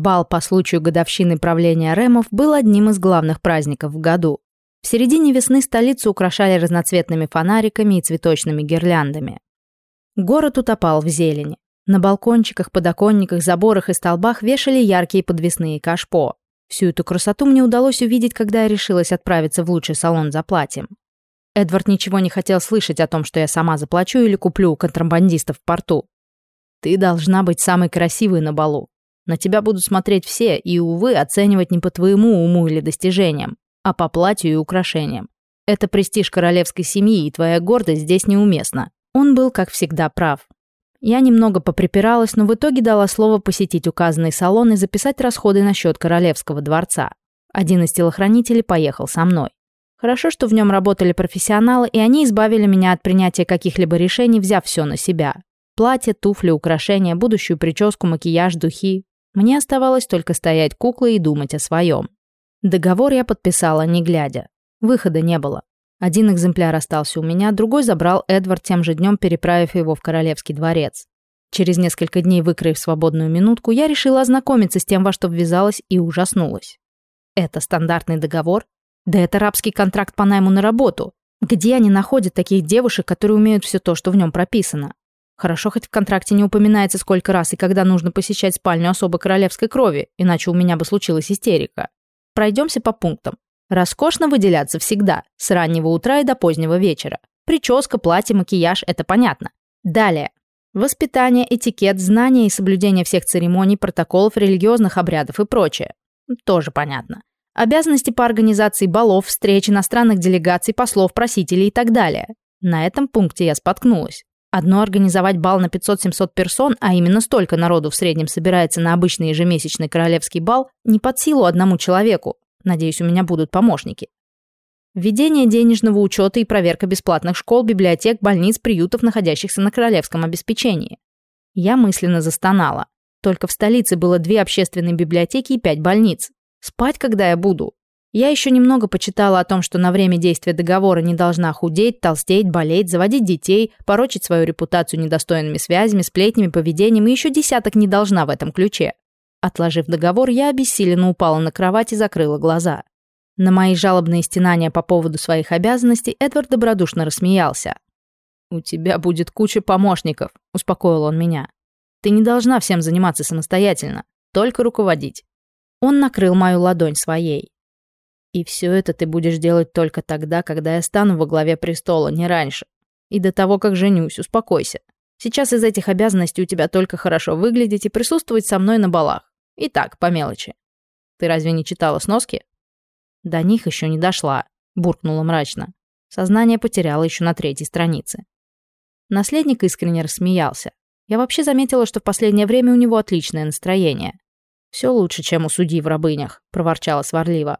Бал по случаю годовщины правления Ремов был одним из главных праздников в году. В середине весны столицу украшали разноцветными фонариками и цветочными гирляндами. Город утопал в зелени. На балкончиках, подоконниках, заборах и столбах вешали яркие подвесные кашпо. Всю эту красоту мне удалось увидеть, когда я решилась отправиться в лучший салон за платьем. Эдвард ничего не хотел слышать о том, что я сама заплачу или куплю у контрабандистов в порту. «Ты должна быть самой красивой на балу», на тебя будут смотреть все и, увы, оценивать не по твоему уму или достижениям, а по платью и украшениям. Это престиж королевской семьи, и твоя гордость здесь неуместна. Он был, как всегда, прав. Я немного поприпиралась, но в итоге дала слово посетить указанный салон и записать расходы на счет королевского дворца. Один из телохранителей поехал со мной. Хорошо, что в нем работали профессионалы, и они избавили меня от принятия каких-либо решений, взяв все на себя. Платье, туфли, украшения, будущую прическу, макияж, духи. Мне оставалось только стоять куклой и думать о своем. Договор я подписала, не глядя. Выхода не было. Один экземпляр остался у меня, другой забрал Эдвард тем же днем, переправив его в Королевский дворец. Через несколько дней, выкроив свободную минутку, я решила ознакомиться с тем, во что ввязалась, и ужаснулась. Это стандартный договор? Да это рабский контракт по найму на работу. Где они находят таких девушек, которые умеют все то, что в нем прописано? Хорошо, хоть в контракте не упоминается, сколько раз и когда нужно посещать спальню особо королевской крови, иначе у меня бы случилась истерика. Пройдемся по пунктам. Роскошно выделяться всегда, с раннего утра и до позднего вечера. Прическа, платье, макияж – это понятно. Далее. Воспитание, этикет, знания и соблюдение всех церемоний, протоколов, религиозных обрядов и прочее. Тоже понятно. Обязанности по организации балов, встреч иностранных делегаций, послов, просителей и так далее. На этом пункте я споткнулась. Одно организовать бал на 500-700 персон, а именно столько народу в среднем собирается на обычный ежемесячный королевский бал, не под силу одному человеку. Надеюсь, у меня будут помощники. Введение денежного учета и проверка бесплатных школ, библиотек, больниц, приютов, находящихся на королевском обеспечении. Я мысленно застонала. Только в столице было две общественные библиотеки и пять больниц. Спать когда я буду? Я еще немного почитала о том, что на время действия договора не должна худеть, толстеть, болеть, заводить детей, порочить свою репутацию недостойными связями, сплетнями, поведением и еще десяток не должна в этом ключе. Отложив договор, я обессиленно упала на кровать и закрыла глаза. На мои жалобные стенания по поводу своих обязанностей Эдвард добродушно рассмеялся. «У тебя будет куча помощников», — успокоил он меня. «Ты не должна всем заниматься самостоятельно, только руководить». Он накрыл мою ладонь своей. И все это ты будешь делать только тогда, когда я стану во главе престола, не раньше. И до того, как женюсь, успокойся. Сейчас из этих обязанностей у тебя только хорошо выглядеть и присутствовать со мной на балах. И так, по мелочи. Ты разве не читала сноски? До них еще не дошла, буркнула мрачно. Сознание потеряла еще на третьей странице. Наследник искренне рассмеялся. Я вообще заметила, что в последнее время у него отличное настроение. «Все лучше, чем у судьи в рабынях», — проворчала сварливо.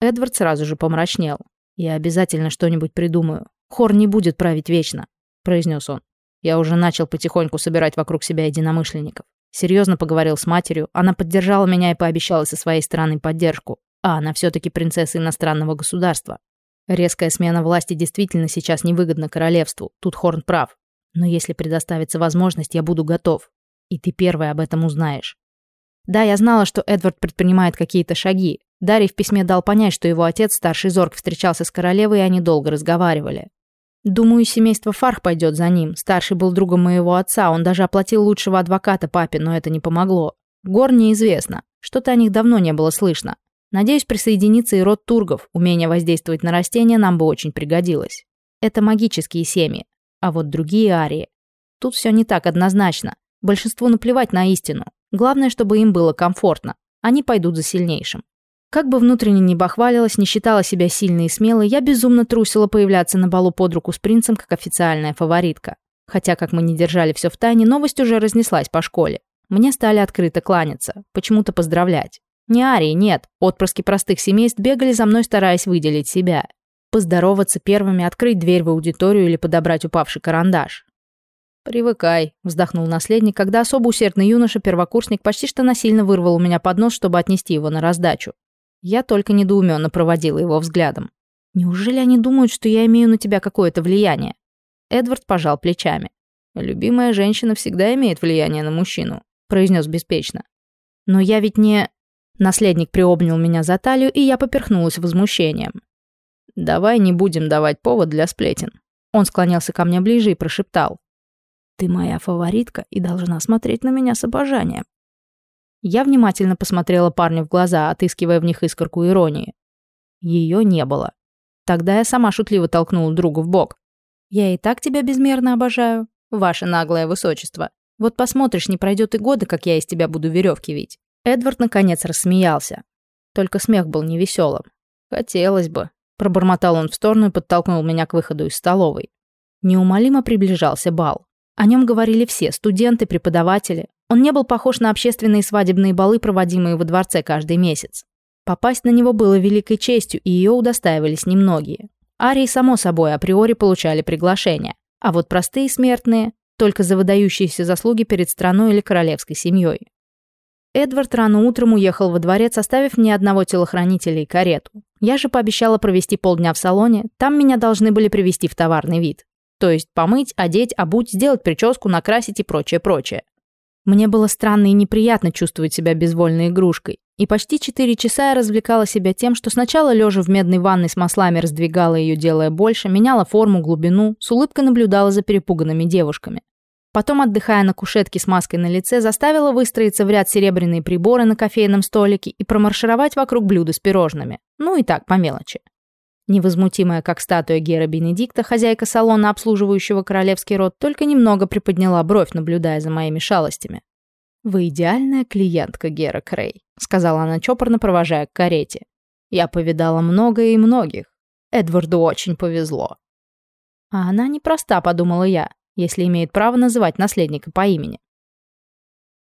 Эдвард сразу же помрачнел. «Я обязательно что-нибудь придумаю. Хор не будет править вечно», — произнес он. Я уже начал потихоньку собирать вокруг себя единомышленников. Серьезно поговорил с матерью, она поддержала меня и пообещала со своей стороны поддержку. А она все-таки принцесса иностранного государства. Резкая смена власти действительно сейчас невыгодна королевству, тут Хорн прав. Но если предоставится возможность, я буду готов. И ты первая об этом узнаешь. Да, я знала, что Эдвард предпринимает какие-то шаги, Дарий в письме дал понять, что его отец, старший Зорг, встречался с королевой, и они долго разговаривали. «Думаю, семейство Фарх пойдет за ним. Старший был другом моего отца, он даже оплатил лучшего адвоката папе, но это не помогло. Гор неизвестно. Что-то о них давно не было слышно. Надеюсь, присоединится и род Тургов. Умение воздействовать на растения нам бы очень пригодилось. Это магические семьи. А вот другие арии. Тут все не так однозначно. Большинству наплевать на истину. Главное, чтобы им было комфортно. Они пойдут за сильнейшим. Как бы внутренне не бахвалилась, не считала себя сильной и смелой, я безумно трусила появляться на балу под руку с принцем как официальная фаворитка. Хотя, как мы не держали все в тайне, новость уже разнеслась по школе. Мне стали открыто кланяться, почему-то поздравлять. Не арии, нет, отпрыски простых семейств бегали за мной, стараясь выделить себя. Поздороваться первыми, открыть дверь в аудиторию или подобрать упавший карандаш. «Привыкай», — вздохнул наследник, когда особо усердный юноша-первокурсник почти что насильно вырвал у меня поднос, чтобы отнести его на раздачу. Я только недоуменно проводила его взглядом. «Неужели они думают, что я имею на тебя какое-то влияние?» Эдвард пожал плечами. «Любимая женщина всегда имеет влияние на мужчину», — произнес беспечно. «Но я ведь не...» Наследник приобнял меня за талию, и я поперхнулась возмущением. «Давай не будем давать повод для сплетен». Он склонился ко мне ближе и прошептал. «Ты моя фаворитка и должна смотреть на меня с обожанием. Я внимательно посмотрела парню в глаза, отыскивая в них искорку иронии. Ее не было. Тогда я сама шутливо толкнула другу в бок. «Я и так тебя безмерно обожаю, ваше наглое высочество. Вот посмотришь, не пройдет и года, как я из тебя буду веревки вить». Эдвард наконец рассмеялся. Только смех был невеселым. «Хотелось бы», – пробормотал он в сторону и подтолкнул меня к выходу из столовой. Неумолимо приближался бал. О нем говорили все – студенты, преподаватели. Он не был похож на общественные свадебные балы, проводимые во дворце каждый месяц. Попасть на него было великой честью, и ее удостаивались немногие. Арии, само собой, априори получали приглашение, а вот простые смертные – только за выдающиеся заслуги перед страной или королевской семьей. Эдвард рано утром уехал во дворец, оставив ни одного телохранителя и карету. Я же пообещала провести полдня в салоне, там меня должны были привести в товарный вид. То есть помыть, одеть, обуть, сделать прическу, накрасить и прочее-прочее. Мне было странно и неприятно чувствовать себя безвольной игрушкой. И почти четыре часа я развлекала себя тем, что сначала лежа в медной ванной с маслами раздвигала ее, делая больше, меняла форму, глубину, с улыбкой наблюдала за перепуганными девушками. Потом, отдыхая на кушетке с маской на лице, заставила выстроиться в ряд серебряные приборы на кофейном столике и промаршировать вокруг блюда с пирожными. Ну и так, по мелочи. Невозмутимая, как статуя Гера Бенедикта, хозяйка салона, обслуживающего королевский род, только немного приподняла бровь, наблюдая за моими шалостями. «Вы идеальная клиентка Гера Крей», — сказала она чопорно, провожая к карете. «Я повидала много и многих. Эдварду очень повезло». «А она непроста», — подумала я, если имеет право называть наследника по имени.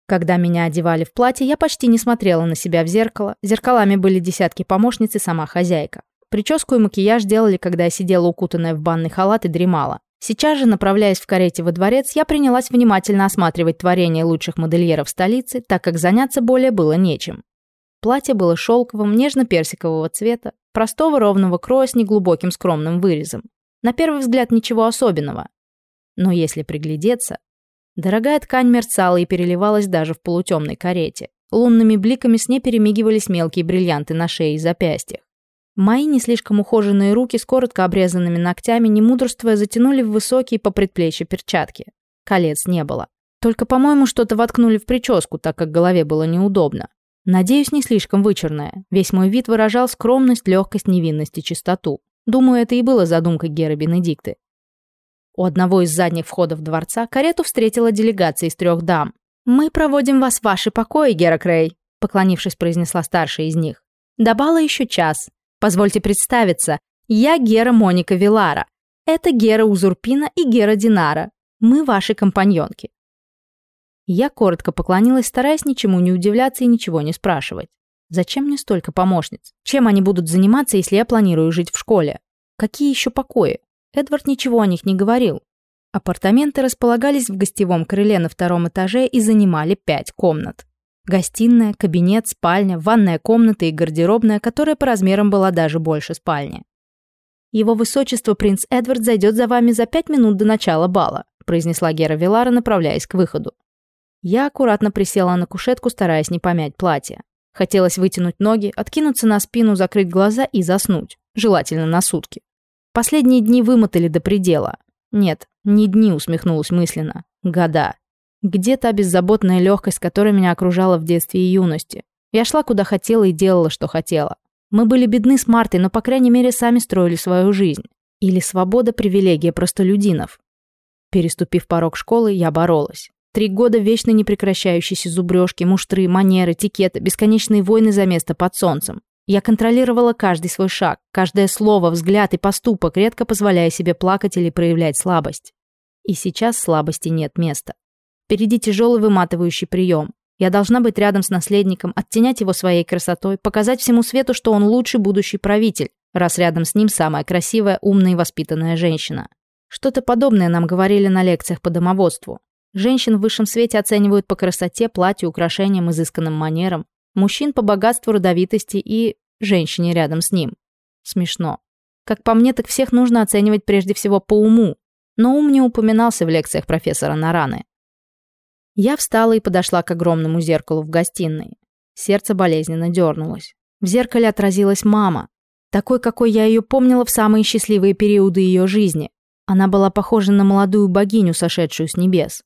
Когда меня одевали в платье, я почти не смотрела на себя в зеркало. Зеркалами были десятки помощниц и сама хозяйка. Прическу и макияж делали, когда я сидела укутанная в банный халат и дремала. Сейчас же, направляясь в карете во дворец, я принялась внимательно осматривать творение лучших модельеров столицы, так как заняться более было нечем. Платье было шелковым, нежно-персикового цвета, простого ровного кроя с неглубоким скромным вырезом. На первый взгляд ничего особенного. Но если приглядеться... Дорогая ткань мерцала и переливалась даже в полутемной карете. Лунными бликами с ней перемигивались мелкие бриллианты на шее и запястьях. Мои не слишком ухоженные руки с коротко обрезанными ногтями, не мудрствуя, затянули в высокие по предплечью перчатки. Колец не было. Только, по-моему, что-то воткнули в прическу, так как голове было неудобно. Надеюсь, не слишком вычурная. Весь мой вид выражал скромность, легкость, невинность и чистоту. Думаю, это и было задумкой Геры Бенедикты. У одного из задних входов дворца карету встретила делегация из трех дам. «Мы проводим вас в ваши покои, Гера Крей», поклонившись, произнесла старшая из них. «До бала еще час. Позвольте представиться, я Гера Моника Вилара. Это Гера Узурпина и Гера Динара. Мы ваши компаньонки. Я коротко поклонилась, стараясь ничему не удивляться и ничего не спрашивать. Зачем мне столько помощниц? Чем они будут заниматься, если я планирую жить в школе? Какие еще покои? Эдвард ничего о них не говорил. Апартаменты располагались в гостевом крыле на втором этаже и занимали пять комнат. Гостиная, кабинет, спальня, ванная комната и гардеробная, которая по размерам была даже больше спальни. «Его высочество принц Эдвард зайдет за вами за пять минут до начала бала», произнесла Гера Вилара, направляясь к выходу. Я аккуратно присела на кушетку, стараясь не помять платье. Хотелось вытянуть ноги, откинуться на спину, закрыть глаза и заснуть. Желательно на сутки. Последние дни вымотали до предела. Нет, не дни, усмехнулась мысленно. Года. Где та беззаботная легкость, которая меня окружала в детстве и юности? Я шла куда хотела и делала, что хотела. Мы были бедны с Мартой, но, по крайней мере, сами строили свою жизнь. Или свобода – привилегия простолюдинов. Переступив порог школы, я боролась. Три года вечно непрекращающиеся зубрежки, муштры, манеры, этикеты, бесконечные войны за место под солнцем. Я контролировала каждый свой шаг, каждое слово, взгляд и поступок, редко позволяя себе плакать или проявлять слабость. И сейчас слабости нет места. Впереди тяжелый выматывающий прием. Я должна быть рядом с наследником, оттенять его своей красотой, показать всему свету, что он лучший будущий правитель, раз рядом с ним самая красивая, умная и воспитанная женщина. Что-то подобное нам говорили на лекциях по домоводству. Женщин в высшем свете оценивают по красоте, платью, украшениям, изысканным манерам. Мужчин по богатству, родовитости и женщине рядом с ним. Смешно. Как по мне, так всех нужно оценивать прежде всего по уму. Но ум не упоминался в лекциях профессора Нараны. Я встала и подошла к огромному зеркалу в гостиной. Сердце болезненно дернулось. В зеркале отразилась мама, такой, какой я ее помнила в самые счастливые периоды ее жизни. Она была похожа на молодую богиню, сошедшую с небес.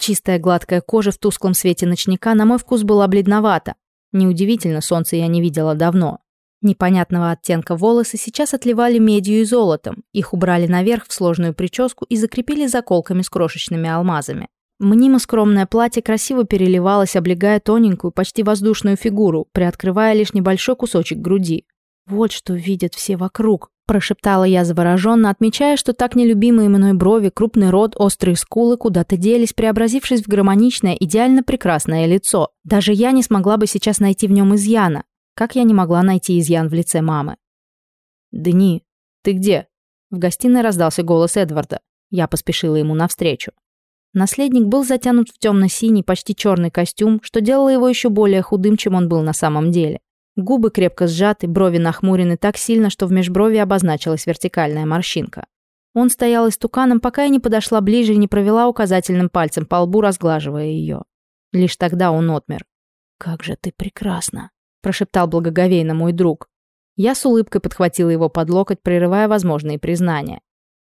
Чистая гладкая кожа в тусклом свете ночника на мой вкус была бледновата. Неудивительно, солнце я не видела давно. Непонятного оттенка волосы сейчас отливали медью и золотом, их убрали наверх в сложную прическу и закрепили заколками с крошечными алмазами. Мнимо скромное платье красиво переливалось, облегая тоненькую, почти воздушную фигуру, приоткрывая лишь небольшой кусочек груди. «Вот что видят все вокруг», – прошептала я завороженно, отмечая, что так нелюбимые мной брови, крупный рот, острые скулы куда-то делись, преобразившись в гармоничное, идеально прекрасное лицо. Даже я не смогла бы сейчас найти в нем изъяна, как я не могла найти изъян в лице мамы. «Дни, ты где?» – в гостиной раздался голос Эдварда. Я поспешила ему навстречу. Наследник был затянут в темно-синий, почти черный костюм, что делало его еще более худым, чем он был на самом деле. Губы крепко сжаты, брови нахмурены так сильно, что в межброви обозначилась вертикальная морщинка. Он стоял истуканом, пока я не подошла ближе и не провела указательным пальцем по лбу, разглаживая ее. Лишь тогда он отмер. «Как же ты прекрасна!» – прошептал благоговейно мой друг. Я с улыбкой подхватила его под локоть, прерывая возможные признания.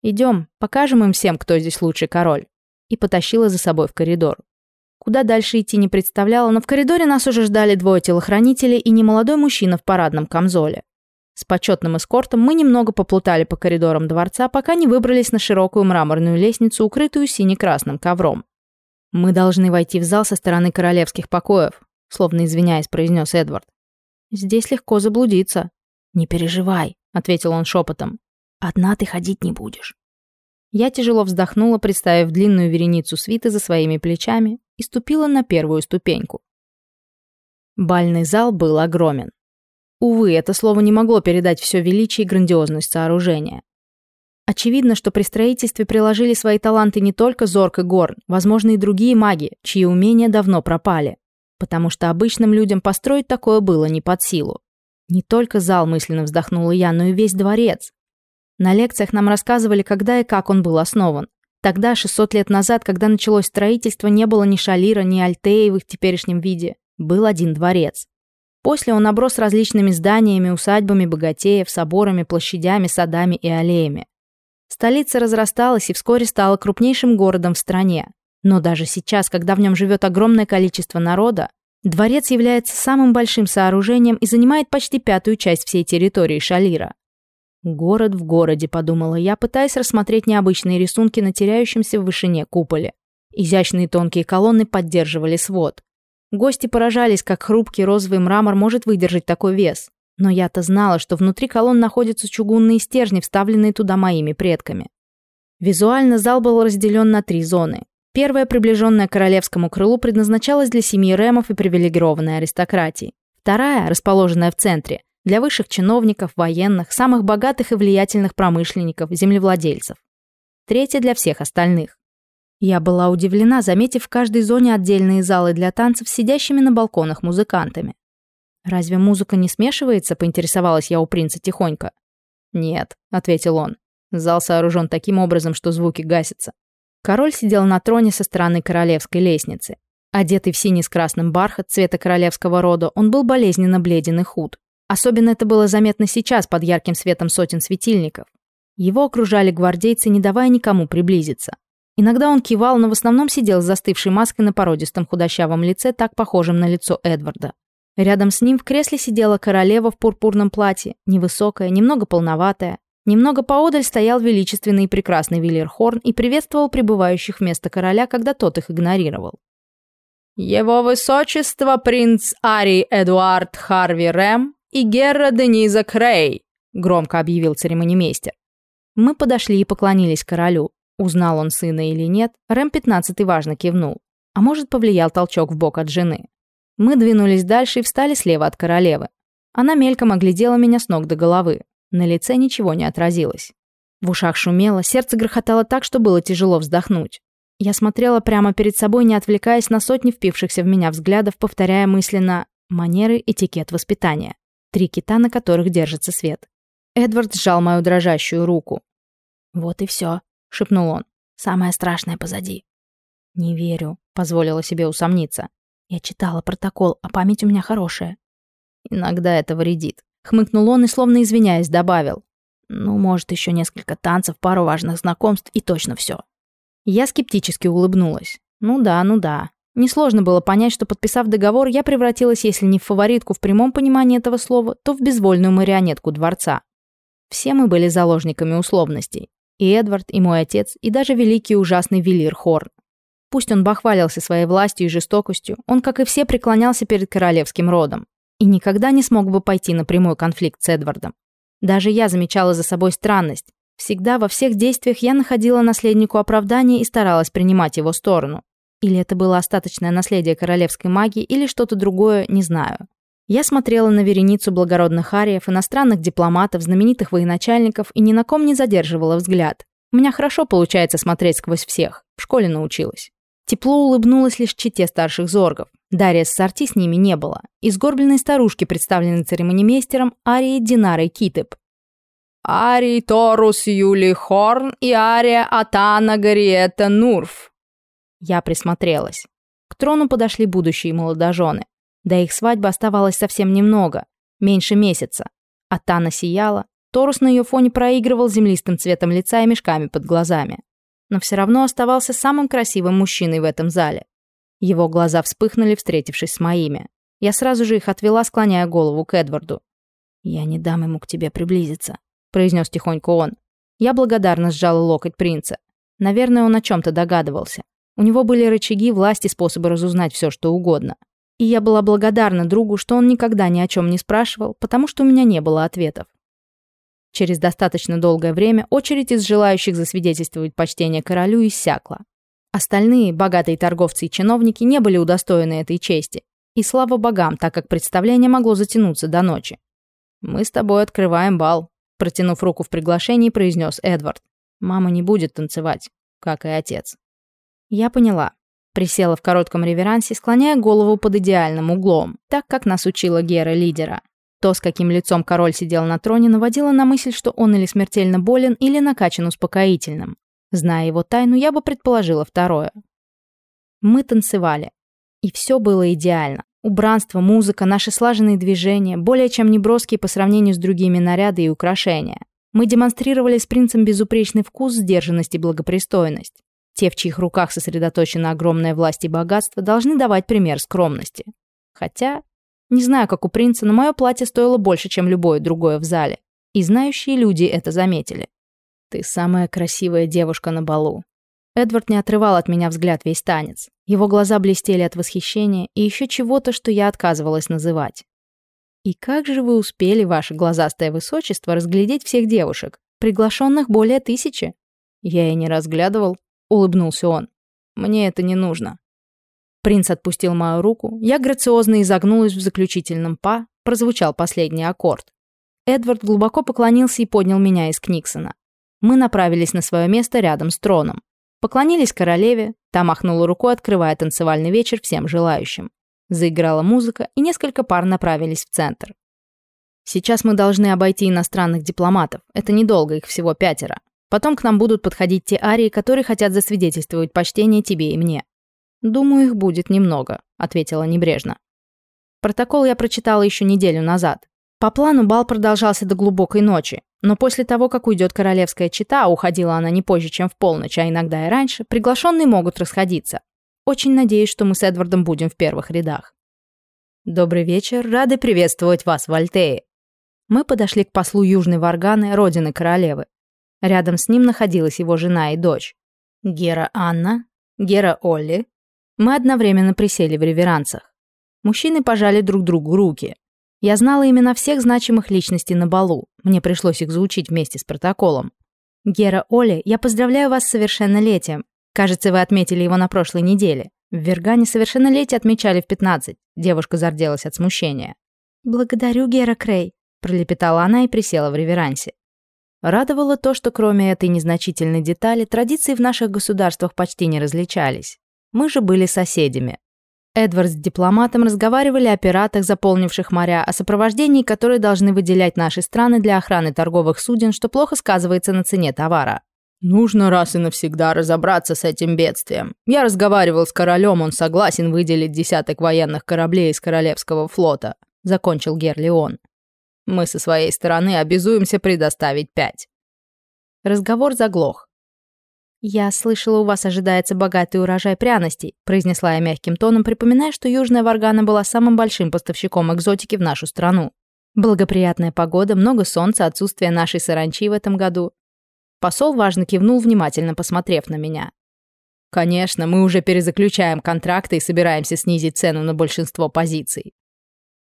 «Идем, покажем им всем, кто здесь лучший король» и потащила за собой в коридор. Куда дальше идти не представляла, но в коридоре нас уже ждали двое телохранителей и немолодой мужчина в парадном камзоле. С почетным эскортом мы немного поплутали по коридорам дворца, пока не выбрались на широкую мраморную лестницу, укрытую сине-красным ковром. «Мы должны войти в зал со стороны королевских покоев», словно извиняясь, произнес Эдвард. «Здесь легко заблудиться». «Не переживай», — ответил он шепотом. «Одна ты ходить не будешь. Я тяжело вздохнула, представив длинную вереницу свиты за своими плечами, и ступила на первую ступеньку. Бальный зал был огромен. Увы, это слово не могло передать все величие и грандиозность сооружения. Очевидно, что при строительстве приложили свои таланты не только Зорк и Горн, возможно, и другие маги, чьи умения давно пропали. Потому что обычным людям построить такое было не под силу. Не только зал мысленно вздохнула я, но и весь дворец. На лекциях нам рассказывали, когда и как он был основан. Тогда, 600 лет назад, когда началось строительство, не было ни Шалира, ни Альтеи в их теперешнем виде. Был один дворец. После он оброс различными зданиями, усадьбами богатеев, соборами, площадями, садами и аллеями. Столица разрасталась и вскоре стала крупнейшим городом в стране. Но даже сейчас, когда в нем живет огромное количество народа, дворец является самым большим сооружением и занимает почти пятую часть всей территории Шалира. Город в городе, подумала я, пытаясь рассмотреть необычные рисунки на теряющемся в вышине куполе. Изящные тонкие колонны поддерживали свод. Гости поражались, как хрупкий розовый мрамор может выдержать такой вес. Но я-то знала, что внутри колонн находятся чугунные стержни, вставленные туда моими предками. Визуально зал был разделен на три зоны. Первая, приближенная к королевскому крылу, предназначалась для семьи Рэмов и привилегированной аристократии. Вторая, расположенная в центре, для высших чиновников, военных, самых богатых и влиятельных промышленников, землевладельцев. Третья для всех остальных. Я была удивлена, заметив в каждой зоне отдельные залы для танцев с сидящими на балконах музыкантами. «Разве музыка не смешивается?» – поинтересовалась я у принца тихонько. «Нет», – ответил он. Зал сооружен таким образом, что звуки гасятся. Король сидел на троне со стороны королевской лестницы. Одетый в синий с красным бархат цвета королевского рода, он был болезненно бледен и худ. Особенно это было заметно сейчас под ярким светом сотен светильников. Его окружали гвардейцы, не давая никому приблизиться. Иногда он кивал, но в основном сидел с застывшей маской на породистом худощавом лице, так похожем на лицо Эдварда. Рядом с ним в кресле сидела королева в пурпурном платье, невысокая, немного полноватая. Немного поодаль стоял величественный и прекрасный Вильерхорн и приветствовал прибывающих вместо короля, когда тот их игнорировал. «Его высочество принц Ари Эдуард Харви Рэм и «Игерра Дениза Крей», — громко объявил церемонимейстер. Мы подошли и поклонились королю. Узнал он сына или нет, рэм пятнадцатый важно кивнул. А может, повлиял толчок в бок от жены. Мы двинулись дальше и встали слева от королевы. Она мельком оглядела меня с ног до головы. На лице ничего не отразилось. В ушах шумело, сердце грохотало так, что было тяжело вздохнуть. Я смотрела прямо перед собой, не отвлекаясь на сотни впившихся в меня взглядов, повторяя мысленно «манеры, этикет, воспитания. Три кита, на которых держится свет. Эдвард сжал мою дрожащую руку. «Вот и все», — шепнул он. «Самое страшное позади». «Не верю», — позволила себе усомниться. «Я читала протокол, а память у меня хорошая». «Иногда это вредит», — хмыкнул он и, словно извиняясь, добавил. «Ну, может, еще несколько танцев, пару важных знакомств и точно все». Я скептически улыбнулась. «Ну да, ну да. Несложно было понять, что, подписав договор, я превратилась, если не в фаворитку в прямом понимании этого слова, то в безвольную марионетку дворца. Все мы были заложниками условностей. И Эдвард, и мой отец, и даже великий ужасный Велир Хорн. Пусть он бахвалился своей властью и жестокостью, он, как и все, преклонялся перед королевским родом. И никогда не смог бы пойти на прямой конфликт с Эдвардом. Даже я замечала за собой странность. Всегда во всех действиях я находила наследнику оправдание и старалась принимать его сторону. Или это было остаточное наследие королевской магии, или что-то другое, не знаю. Я смотрела на вереницу благородных ариев, иностранных дипломатов, знаменитых военачальников и ни на ком не задерживала взгляд. У меня хорошо получается смотреть сквозь всех. В школе научилась. Тепло улыбнулась лишь чете старших зоргов. Дарья с Сорти с ними не было. Из сгорбленной старушки, представленной церемонимейстером, Арией Динарой Китеп, «Арий Торус Юли Хорн и Ария Атана Гариета Нурф», я присмотрелась. К трону подошли будущие молодожены. До их свадьбы оставалось совсем немного, меньше месяца. А Тана сияла, Торус на ее фоне проигрывал землистым цветом лица и мешками под глазами. Но все равно оставался самым красивым мужчиной в этом зале. Его глаза вспыхнули, встретившись с моими. Я сразу же их отвела, склоняя голову к Эдварду. «Я не дам ему к тебе приблизиться», — произнес тихонько он. Я благодарно сжала локоть принца. Наверное, он о чем-то догадывался. У него были рычаги, власти, способы разузнать все, что угодно. И я была благодарна другу, что он никогда ни о чем не спрашивал, потому что у меня не было ответов. Через достаточно долгое время очередь из желающих засвидетельствовать почтение королю иссякла. Остальные, богатые торговцы и чиновники, не были удостоены этой чести. И слава богам, так как представление могло затянуться до ночи. «Мы с тобой открываем бал», — протянув руку в приглашении, произнес Эдвард. «Мама не будет танцевать, как и отец». Я поняла. Присела в коротком реверансе, склоняя голову под идеальным углом, так как нас учила Гера лидера. То, с каким лицом король сидел на троне, наводило на мысль, что он или смертельно болен, или накачан успокоительным. Зная его тайну, я бы предположила второе. Мы танцевали. И все было идеально. Убранство, музыка, наши слаженные движения, более чем неброские по сравнению с другими наряды и украшения. Мы демонстрировали с принцем безупречный вкус, сдержанность и благопристойность те, в чьих руках сосредоточена огромная власть и богатство, должны давать пример скромности. Хотя, не знаю, как у принца, но мое платье стоило больше, чем любое другое в зале. И знающие люди это заметили. «Ты самая красивая девушка на балу». Эдвард не отрывал от меня взгляд весь танец. Его глаза блестели от восхищения и еще чего-то, что я отказывалась называть. «И как же вы успели, ваше глазастое высочество, разглядеть всех девушек? Приглашенных более тысячи?» Я и не разглядывал, улыбнулся он. Мне это не нужно. Принц отпустил мою руку, я грациозно изогнулась в заключительном па, прозвучал последний аккорд. Эдвард глубоко поклонился и поднял меня из Книксона. Мы направились на свое место рядом с троном. Поклонились королеве, та махнула рукой, открывая танцевальный вечер всем желающим. Заиграла музыка, и несколько пар направились в центр. Сейчас мы должны обойти иностранных дипломатов, это недолго, их всего пятеро. Потом к нам будут подходить те арии, которые хотят засвидетельствовать почтение тебе и мне. Думаю, их будет немного, ответила небрежно. Протокол я прочитала еще неделю назад. По плану бал продолжался до глубокой ночи, но после того, как уйдет королевская чита, а уходила она не позже, чем в полночь, а иногда и раньше, приглашенные могут расходиться. Очень надеюсь, что мы с Эдвардом будем в первых рядах. Добрый вечер, рады приветствовать вас в Альтее. Мы подошли к послу Южной Варганы, родины королевы. Рядом с ним находилась его жена и дочь. Гера Анна, Гера Олли. Мы одновременно присели в реверансах. Мужчины пожали друг другу руки. Я знала имена всех значимых личностей на балу. Мне пришлось их заучить вместе с протоколом. Гера Оли, я поздравляю вас с совершеннолетием. Кажется, вы отметили его на прошлой неделе. В Вергане совершеннолетие отмечали в 15. Девушка зарделась от смущения. «Благодарю, Гера Крей», – пролепетала она и присела в реверансе. Радовало то, что кроме этой незначительной детали традиции в наших государствах почти не различались. Мы же были соседями. Эдвард с дипломатом разговаривали о пиратах, заполнивших моря, о сопровождении, которое должны выделять наши страны для охраны торговых суден, что плохо сказывается на цене товара. «Нужно раз и навсегда разобраться с этим бедствием. Я разговаривал с королем, он согласен выделить десяток военных кораблей из Королевского флота», — закончил Герлион. «Мы со своей стороны обязуемся предоставить пять». Разговор заглох. «Я слышала, у вас ожидается богатый урожай пряностей», произнесла я мягким тоном, припоминая, что Южная Варгана была самым большим поставщиком экзотики в нашу страну. Благоприятная погода, много солнца, отсутствие нашей саранчи в этом году. Посол важно кивнул, внимательно посмотрев на меня. «Конечно, мы уже перезаключаем контракты и собираемся снизить цену на большинство позиций».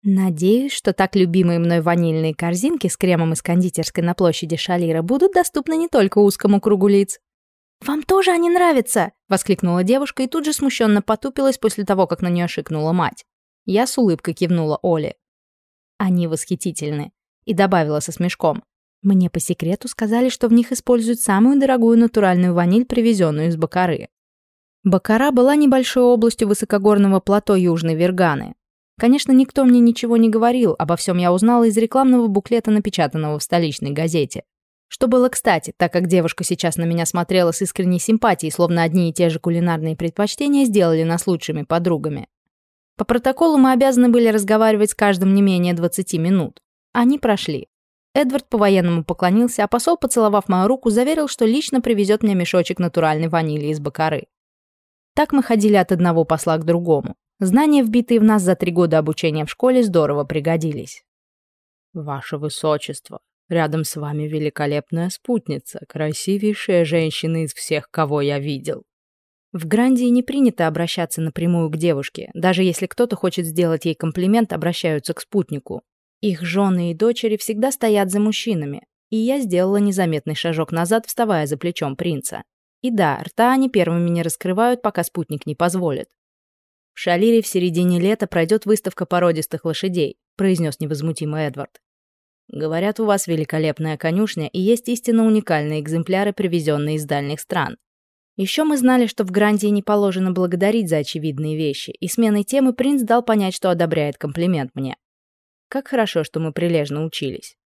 «Надеюсь, что так любимые мной ванильные корзинки с кремом из кондитерской на площади Шалира будут доступны не только узкому кругу лиц». «Вам тоже они нравятся!» — воскликнула девушка и тут же смущенно потупилась после того, как на нее шикнула мать. Я с улыбкой кивнула Оле. «Они восхитительны!» — и добавила со смешком. «Мне по секрету сказали, что в них используют самую дорогую натуральную ваниль, привезенную из Бакары». Бакара была небольшой областью высокогорного плато Южной Верганы, Конечно, никто мне ничего не говорил, обо всем я узнала из рекламного буклета, напечатанного в столичной газете. Что было кстати, так как девушка сейчас на меня смотрела с искренней симпатией, словно одни и те же кулинарные предпочтения сделали нас лучшими подругами. По протоколу мы обязаны были разговаривать с каждым не менее 20 минут. Они прошли. Эдвард по-военному поклонился, а посол, поцеловав мою руку, заверил, что лично привезет мне мешочек натуральной ванили из Бакары. Так мы ходили от одного посла к другому. Знания, вбитые в нас за три года обучения в школе, здорово пригодились. «Ваше Высочество, рядом с вами великолепная спутница, красивейшая женщина из всех, кого я видел». В Грандии не принято обращаться напрямую к девушке, даже если кто-то хочет сделать ей комплимент, обращаются к спутнику. Их жены и дочери всегда стоят за мужчинами, и я сделала незаметный шажок назад, вставая за плечом принца. И да, рта они первыми не раскрывают, пока спутник не позволит. «В Шалире в середине лета пройдет выставка породистых лошадей», — произнес невозмутимый Эдвард. «Говорят, у вас великолепная конюшня и есть истинно уникальные экземпляры, привезенные из дальних стран. Еще мы знали, что в Грандии не положено благодарить за очевидные вещи, и сменой темы принц дал понять, что одобряет комплимент мне. Как хорошо, что мы прилежно учились.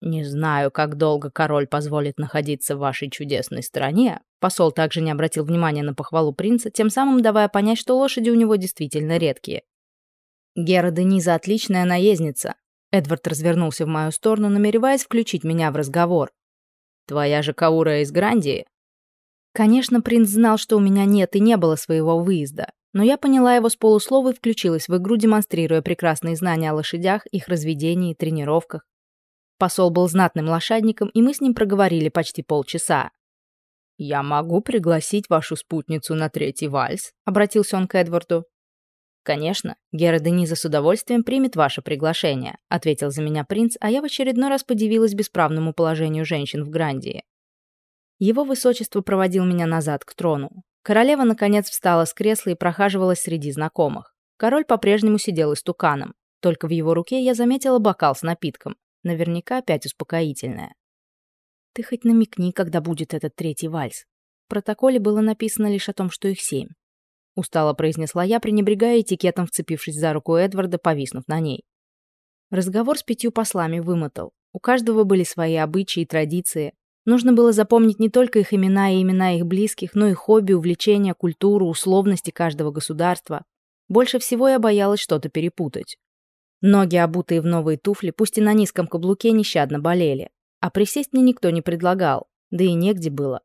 Не знаю, как долго король позволит находиться в вашей чудесной стране. Посол также не обратил внимания на похвалу принца, тем самым давая понять, что лошади у него действительно редкие. Гера Дениза отличная наездница. Эдвард развернулся в мою сторону, намереваясь включить меня в разговор. Твоя же Каура из Грандии? Конечно, принц знал, что у меня нет и не было своего выезда но я поняла его с полуслова и включилась в игру, демонстрируя Посол был знатным лошадником, и мы с ним проговорили почти полчаса. «Я могу пригласить вашу спутницу на третий вальс», — обратился он к Эдварду. «Конечно, Гера Дениза с удовольствием примет ваше приглашение», — ответил за меня принц, а я в очередной раз подивилась бесправному положению женщин в Грандии. Его высочество проводил меня назад к трону. Королева, наконец, встала с кресла и прохаживалась среди знакомых. Король по-прежнему сидел истуканом. Только в его руке я заметила бокал с напитком наверняка опять успокоительное. Ты хоть намекни, когда будет этот третий вальс. В протоколе было написано лишь о том, что их семь. Устало произнесла я, пренебрегая этикетом, вцепившись за руку Эдварда, повиснув на ней. Разговор с пятью послами вымотал. У каждого были свои обычаи и традиции. Нужно было запомнить не только их имена и имена их близких, но и хобби, увлечения, культуру, условности каждого государства. Больше всего я боялась что-то перепутать. Ноги, обутые в новые туфли, пусть и на низком каблуке, нещадно болели. А присесть мне никто не предлагал, да и негде было.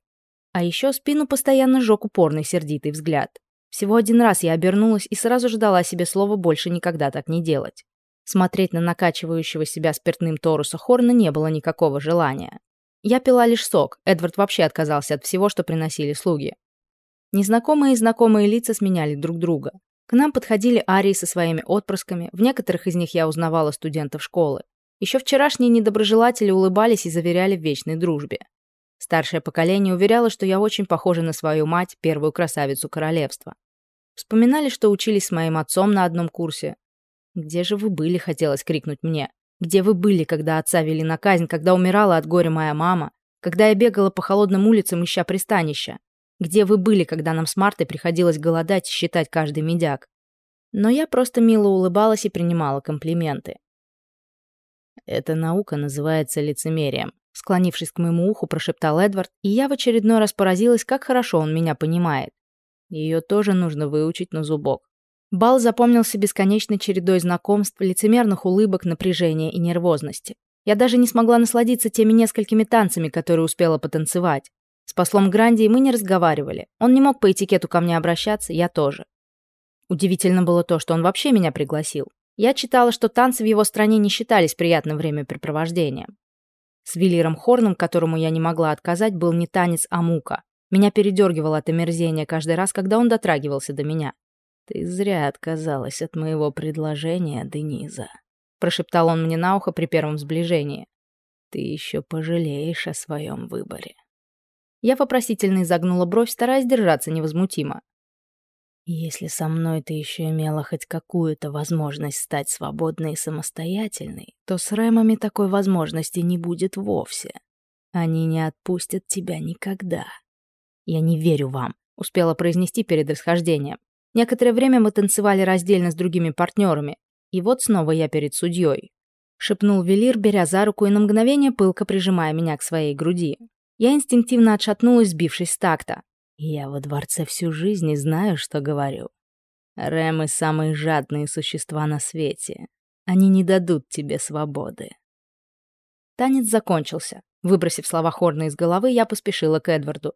А еще спину постоянно жёг упорный сердитый взгляд. Всего один раз я обернулась и сразу же дала себе слово больше никогда так не делать. Смотреть на накачивающего себя спиртным торуса Хорна не было никакого желания. Я пила лишь сок, Эдвард вообще отказался от всего, что приносили слуги. Незнакомые и знакомые лица сменяли друг друга. К нам подходили арии со своими отпрысками, в некоторых из них я узнавала студентов школы. Еще вчерашние недоброжелатели улыбались и заверяли в вечной дружбе. Старшее поколение уверяло, что я очень похожа на свою мать, первую красавицу королевства. Вспоминали, что учились с моим отцом на одном курсе. «Где же вы были?» — хотелось крикнуть мне. «Где вы были, когда отца вели на казнь, когда умирала от горя моя мама, когда я бегала по холодным улицам, ища пристанища? Где вы были, когда нам с Мартой приходилось голодать и считать каждый медяк? Но я просто мило улыбалась и принимала комплименты. Эта наука называется лицемерием, Склонившись к моему уху, прошептал Эдвард, и я в очередной раз поразилась, как хорошо он меня понимает. Ее тоже нужно выучить на зубок. Бал запомнился бесконечной чередой знакомств, лицемерных улыбок, напряжения и нервозности. Я даже не смогла насладиться теми несколькими танцами, которые успела потанцевать. С послом Гранди мы не разговаривали. Он не мог по этикету ко мне обращаться, я тоже. Удивительно было то, что он вообще меня пригласил. Я читала, что танцы в его стране не считались приятным времяпрепровождением. С Виллером Хорном, которому я не могла отказать, был не танец, а мука. Меня передергивало от омерзения каждый раз, когда он дотрагивался до меня. «Ты зря отказалась от моего предложения, Дениза», — прошептал он мне на ухо при первом Я вопросительно изогнула бровь, стараясь держаться невозмутимо. «Если со мной ты еще имела хоть какую-то возможность стать свободной и самостоятельной, то с Рэмами такой возможности не будет вовсе. Они не отпустят тебя никогда. Я не верю вам», — успела произнести перед расхождением. Некоторое время мы танцевали раздельно с другими партнерами, и вот снова я перед судьей. Шепнул Велир, беря за руку и на мгновение пылко прижимая меня к своей груди. Я инстинктивно отшатнулась, сбившись с такта. Я во дворце всю жизнь не знаю, что говорю. Рэмы — самые жадные существа на свете. Они не дадут тебе свободы. Танец закончился. Выбросив слова Хорна из головы, я поспешила к Эдварду.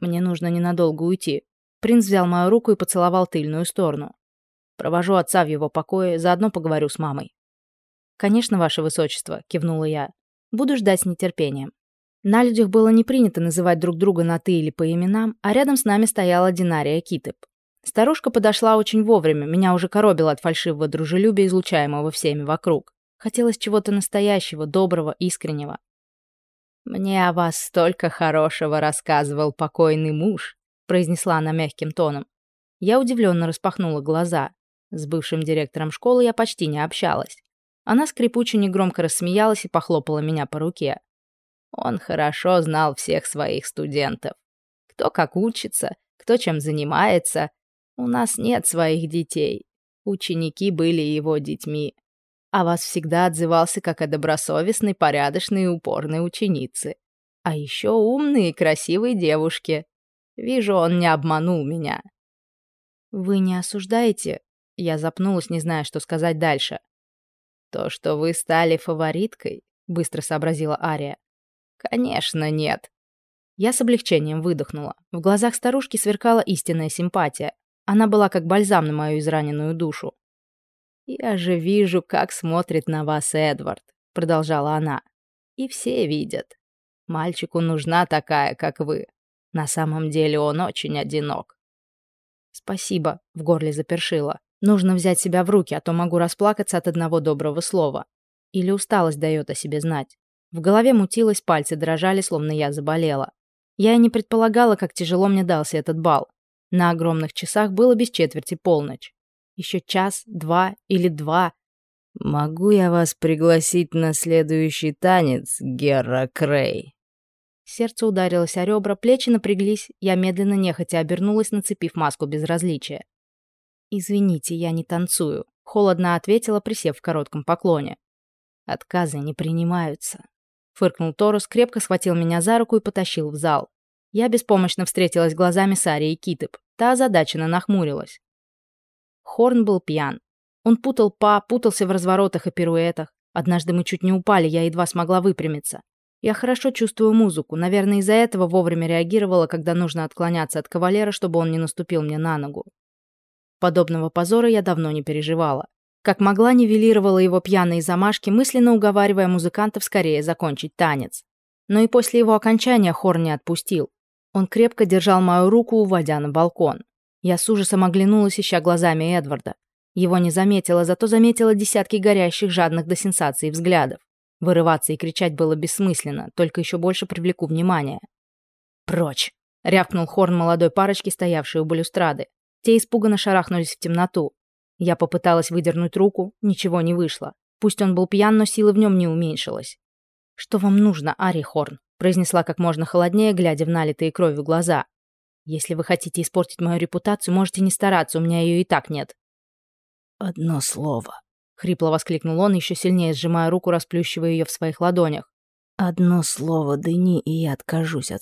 «Мне нужно ненадолго уйти». Принц взял мою руку и поцеловал тыльную сторону. «Провожу отца в его покое, заодно поговорю с мамой». «Конечно, ваше высочество», — кивнула я. «Буду ждать с нетерпением». На людях было не принято называть друг друга на «ты» или по именам, а рядом с нами стояла Динария Китеп. Старушка подошла очень вовремя, меня уже коробило от фальшивого дружелюбия, излучаемого всеми вокруг. Хотелось чего-то настоящего, доброго, искреннего. «Мне о вас столько хорошего рассказывал покойный муж», произнесла она мягким тоном. Я удивленно распахнула глаза. С бывшим директором школы я почти не общалась. Она скрипуче негромко рассмеялась и похлопала меня по руке. Он хорошо знал всех своих студентов. Кто как учится, кто чем занимается. У нас нет своих детей. Ученики были его детьми. А вас всегда отзывался как о добросовестной, порядочной и упорной ученице. А еще умные и красивые девушки. Вижу, он не обманул меня. «Вы не осуждаете?» Я запнулась, не зная, что сказать дальше. «То, что вы стали фавориткой», — быстро сообразила Ария, «Конечно нет». Я с облегчением выдохнула. В глазах старушки сверкала истинная симпатия. Она была как бальзам на мою израненную душу. «Я же вижу, как смотрит на вас Эдвард», — продолжала она. «И все видят. Мальчику нужна такая, как вы. На самом деле он очень одинок». «Спасибо», — в горле запершила. «Нужно взять себя в руки, а то могу расплакаться от одного доброго слова. Или усталость даёт о себе знать». В голове мутилось, пальцы дрожали, словно я заболела. Я и не предполагала, как тяжело мне дался этот бал. На огромных часах было без четверти полночь. Еще час, два или два. «Могу я вас пригласить на следующий танец, Герра Крей?» Сердце ударилось о ребра, плечи напряглись, я медленно нехотя обернулась, нацепив маску безразличия. «Извините, я не танцую», — холодно ответила, присев в коротком поклоне. «Отказы не принимаются». Фыркнул Торус, крепко схватил меня за руку и потащил в зал. Я беспомощно встретилась глазами с Арией Китып. Та озадаченно нахмурилась. Хорн был пьян. Он путал па, путался в разворотах и пируэтах. Однажды мы чуть не упали, я едва смогла выпрямиться. Я хорошо чувствую музыку, наверное, из-за этого вовремя реагировала, когда нужно отклоняться от кавалера, чтобы он не наступил мне на ногу. Подобного позора я давно не переживала. Как могла, нивелировала его пьяные замашки, мысленно уговаривая музыкантов скорее закончить танец. Но и после его окончания хор не отпустил. Он крепко держал мою руку, уводя на балкон. Я с ужасом оглянулась, ища глазами Эдварда. Его не заметила, зато заметила десятки горящих, жадных до сенсации взглядов. Вырываться и кричать было бессмысленно, только еще больше привлеку внимание. «Прочь!» — рявкнул хорн молодой парочки, стоявшей у балюстрады. Те испуганно шарахнулись в темноту. Я попыталась выдернуть руку, ничего не вышло. Пусть он был пьян, но силы в нем не уменьшилось. «Что вам нужно, Ари Хорн?» — произнесла как можно холоднее, глядя в налитые кровью глаза. «Если вы хотите испортить мою репутацию, можете не стараться, у меня ее и так нет». «Одно слово», Хрипло воскликнул он, еще сильнее сжимая руку, расплющивая ее в своих ладонях. Одно слово Дени, и я откажусь от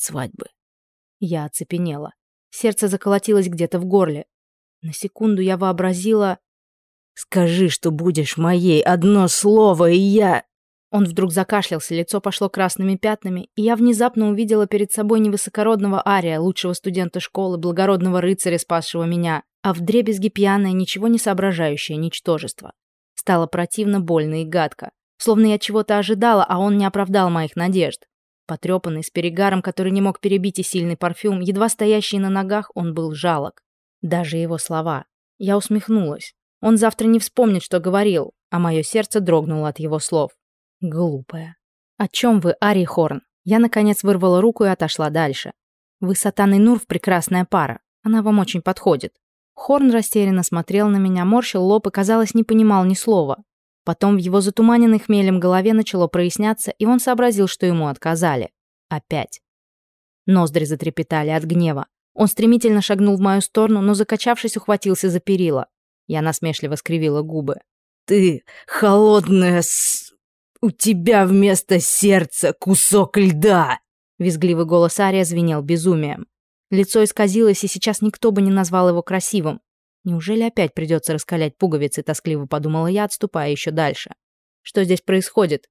Скажи, что будешь моей, одно слово, и я...» Он вдруг закашлялся, лицо пошло красными пятнами, и я внезапно увидела перед собой невысокородного Ария, лучшего студента школы, благородного рыцаря, спасшего меня, а вдребезги пьяное, ничего не соображающее ничтожество. Стало противно, больно и гадко. Словно я чего-то ожидала, а он не оправдал моих надежд. Потрепанный, с перегаром, который не мог перебить и сильный парфюм, едва стоящий на ногах, он был жалок. Даже его слова. Я усмехнулась. Он завтра не вспомнит, что говорил, а мое сердце дрогнуло от его слов. Глупая. «О чем вы, Ари Хорн?» Я, наконец, вырвала руку и отошла дальше. «Вы с Атаной Нурф прекрасная пара. Она вам очень подходит». Хорн растерянно смотрел на меня, морщил лоб и, казалось, не понимал ни слова. Потом в его затуманенной хмелем голове начало проясняться, и он сообразил, что ему отказали. Опять. Ноздри затрепетали от гнева. Он стремительно шагнул в мою сторону, но, закачавшись, ухватился за перила. Я насмешливо скривила губы. «Ты холодная с... У тебя вместо сердца кусок льда!» Визгливый голос Ария звенел безумием. Лицо исказилось, и сейчас никто бы не назвал его красивым. Неужели опять придется раскалять пуговицы, тоскливо подумала я, отступая еще дальше. Что здесь происходит?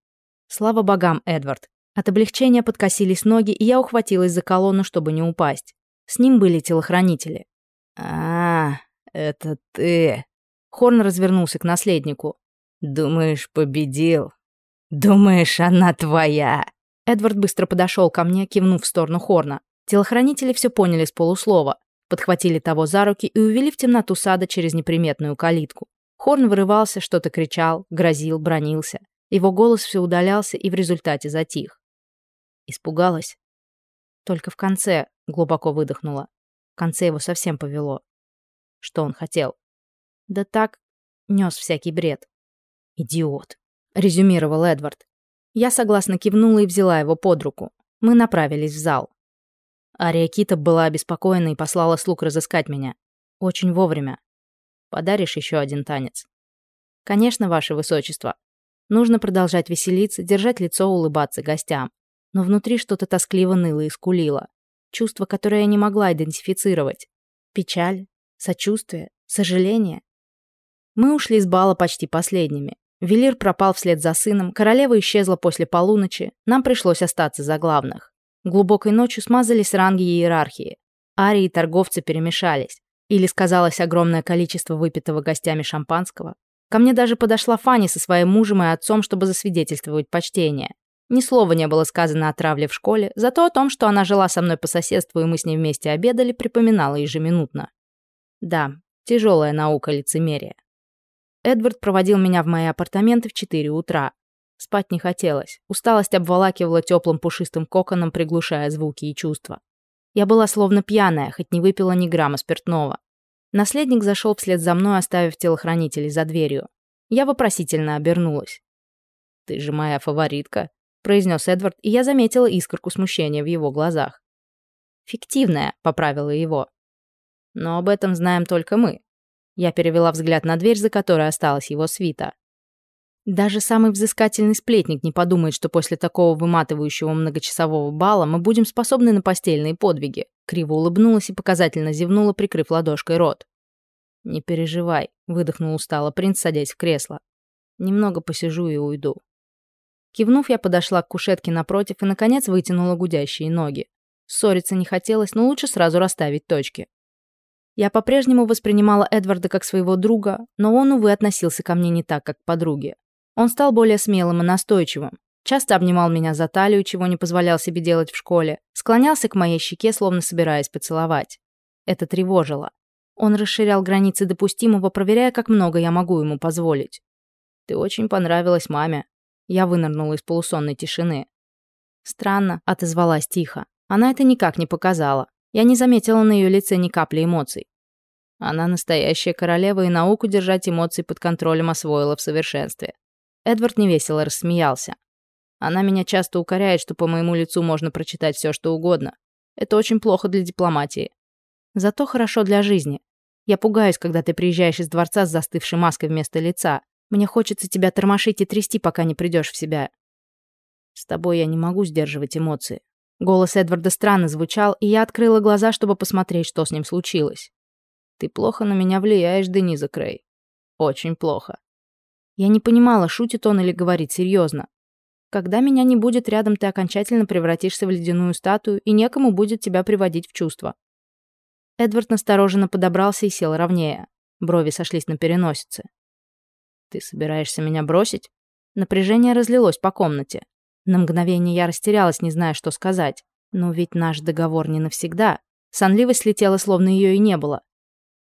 Слава богам, Эдвард. От облегчения подкосились ноги, и я ухватилась за колонну, чтобы не упасть. С ним были телохранители. а, это ты...» Хорн развернулся к наследнику. «Думаешь, победил? Думаешь, она твоя?» Эдвард быстро подошел ко мне, кивнув в сторону Хорна. Телохранители все поняли с полуслова подхватили того за руки и увели в темноту сада через неприметную калитку. Хорн вырывался, что-то кричал, грозил, бронился. Его голос все удалялся и в результате затих. Испугалась. Только в конце глубоко выдохнула. В конце его совсем повело. что он хотел. Да так нёс всякий бред. «Идиот», — резюмировал Эдвард. Я согласно кивнула и взяла его под руку. Мы направились в зал. Ария Кита была обеспокоена и послала слуг разыскать меня. Очень вовремя. Подаришь еще один танец. Конечно, ваше высочество. Нужно продолжать веселиться, держать лицо, улыбаться гостям. Но внутри что-то тоскливо ныло и скулило. Чувство, которое я не могла идентифицировать. Печаль, сочувствие, сожаление. Мы ушли с бала почти последними. Велир пропал вслед за сыном, королева исчезла после полуночи, нам пришлось остаться за главных. Глубокой ночью смазались ранги иерархии. Арии и торговцы перемешались. Или сказалось огромное количество выпитого гостями шампанского. Ко мне даже подошла Фанни со своим мужем и отцом, чтобы засвидетельствовать почтение. Ни слова не было сказано о травле в школе, зато о том, что она жила со мной по соседству и мы с ней вместе обедали, припоминала ежеминутно. Да, тяжелая наука лицемерия. Эдвард проводил меня в мои апартаменты в 4 утра. Спать не хотелось. Усталость обволакивала теплым пушистым коконом, приглушая звуки и чувства. Я была словно пьяная, хоть не выпила ни грамма спиртного. Наследник зашел вслед за мной, оставив телохранителей за дверью. Я вопросительно обернулась. «Ты же моя фаворитка», — произнес Эдвард, и я заметила искорку смущения в его глазах. «Фиктивная», — поправила его. Но об этом знаем только мы. Я перевела взгляд на дверь, за которой осталась его свита. Даже самый взыскательный сплетник не подумает, что после такого выматывающего многочасового бала мы будем способны на постельные подвиги. Криво улыбнулась и показательно зевнула, прикрыв ладошкой рот. «Не переживай», — выдохнул устало принц, садясь в кресло. «Немного посижу и уйду». Кивнув, я подошла к кушетке напротив и, наконец, вытянула гудящие ноги. Ссориться не хотелось, но лучше сразу расставить точки. Я по-прежнему воспринимала Эдварда как своего друга, но он, увы, относился ко мне не так, как к подруге. Он стал более смелым и настойчивым. Часто обнимал меня за талию, чего не позволял себе делать в школе, склонялся к моей щеке, словно собираясь поцеловать. Это тревожило. Он расширял границы допустимого, проверяя, как много я могу ему позволить. «Ты очень понравилась маме». Я вынырнула из полусонной тишины. «Странно», — отозвалась тихо. Она это никак не показала. Я не заметила на ее лице ни капли эмоций. Она настоящая королева и науку держать эмоции под контролем освоила в совершенстве. Эдвард невесело рассмеялся. Она меня часто укоряет, что по моему лицу можно прочитать все, что угодно. Это очень плохо для дипломатии. Зато хорошо для жизни. Я пугаюсь, когда ты приезжаешь из дворца с застывшей маской вместо лица. Мне хочется тебя тормошить и трясти, пока не придешь в себя. С тобой я не могу сдерживать эмоции. Голос Эдварда странно звучал, и я открыла глаза, чтобы посмотреть, что с ним случилось. «Ты плохо на меня влияешь, Дениза Крей. Очень плохо». Я не понимала, шутит он или говорит серьезно. «Когда меня не будет рядом, ты окончательно превратишься в ледяную статую, и некому будет тебя приводить в чувство». Эдвард настороженно подобрался и сел ровнее. Брови сошлись на переносице. «Ты собираешься меня бросить?» Напряжение разлилось по комнате. На мгновение я растерялась, не зная, что сказать. Но ведь наш договор не навсегда. Сонливость слетела, словно ее и не было.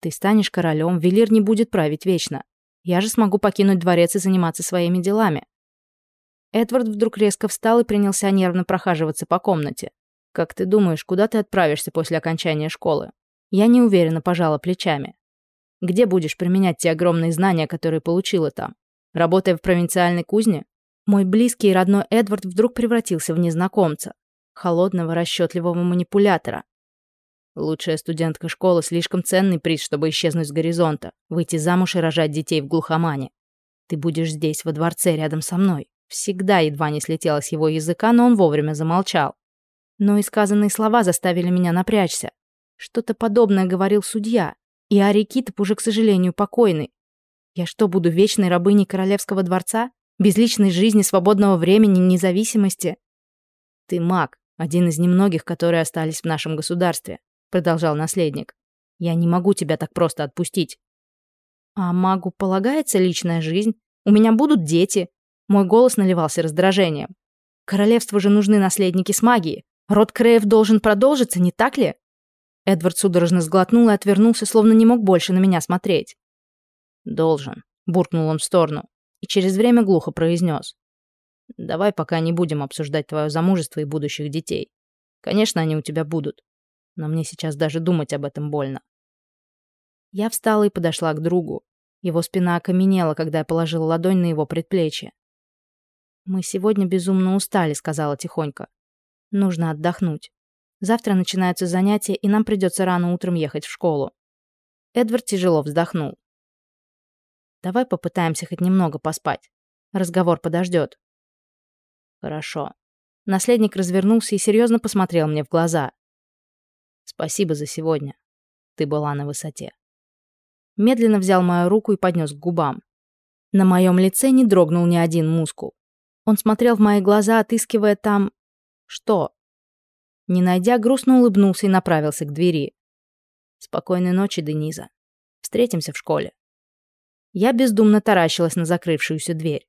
Ты станешь королем, Велир не будет править вечно. Я же смогу покинуть дворец и заниматься своими делами. Эдвард вдруг резко встал и принялся нервно прохаживаться по комнате. «Как ты думаешь, куда ты отправишься после окончания школы?» Я неуверенно пожала плечами. «Где будешь применять те огромные знания, которые получила там? Работая в провинциальной кузне? Мой близкий и родной Эдвард вдруг превратился в незнакомца, холодного, расчетливого манипулятора. Лучшая студентка школы — слишком ценный приз, чтобы исчезнуть с горизонта, выйти замуж и рожать детей в глухомане. Ты будешь здесь, во дворце, рядом со мной. Всегда едва не слетела с его языка, но он вовремя замолчал. Но и сказанные слова заставили меня напрячься. Что-то подобное говорил судья, и Арикитов уже, к сожалению, покойный. Я что, буду вечной рабыней королевского дворца? без личной жизни, свободного времени, независимости. «Ты маг, один из немногих, которые остались в нашем государстве», — продолжал наследник. «Я не могу тебя так просто отпустить». «А магу полагается личная жизнь? У меня будут дети?» Мой голос наливался раздражением. «Королевству же нужны наследники с магией. Род Креев должен продолжиться, не так ли?» Эдвард судорожно сглотнул и отвернулся, словно не мог больше на меня смотреть. «Должен», — буркнул он в сторону. и через время глухо произнес. «Давай пока не будем обсуждать твое замужество и будущих детей. Конечно, они у тебя будут, но мне сейчас даже думать об этом больно». Я встала и подошла к другу. Его спина окаменела, когда я положила ладонь на его предплечье. «Мы сегодня безумно устали», — сказала тихонько. «Нужно отдохнуть. Завтра начинаются занятия, и нам придется рано утром ехать в школу». Давай попытаемся хоть немного поспать. Разговор подождет. Хорошо. Наследник развернулся и серьезно посмотрел мне в глаза. Спасибо за сегодня. Ты была на высоте. Медленно взял мою руку и поднес к губам. На моем лице не дрогнул ни один мускул. Он смотрел в мои глаза, отыскивая там... Что? Не найдя, грустно улыбнулся и направился к двери. Спокойной ночи, Дениза. Встретимся в школе. Я бездумно таращилась на закрывшуюся дверь.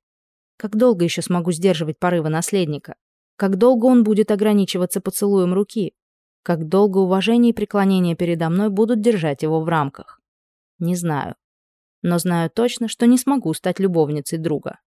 Как долго еще смогу сдерживать порывы наследника? Как долго он будет ограничиваться поцелуем руки? Как долго уважение и преклонение передо мной будут держать его в рамках? Не знаю. Но знаю точно, что не смогу стать любовницей друга.